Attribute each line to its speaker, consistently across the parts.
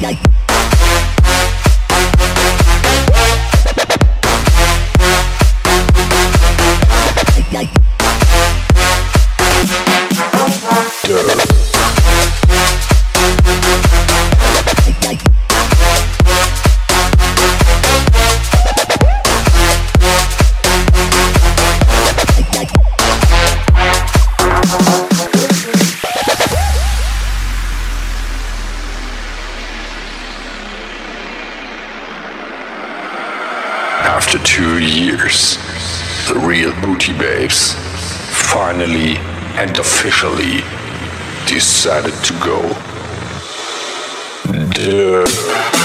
Speaker 1: like after two years, the real Booty Babes finally and officially decided to go. Duh.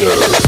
Speaker 1: Master.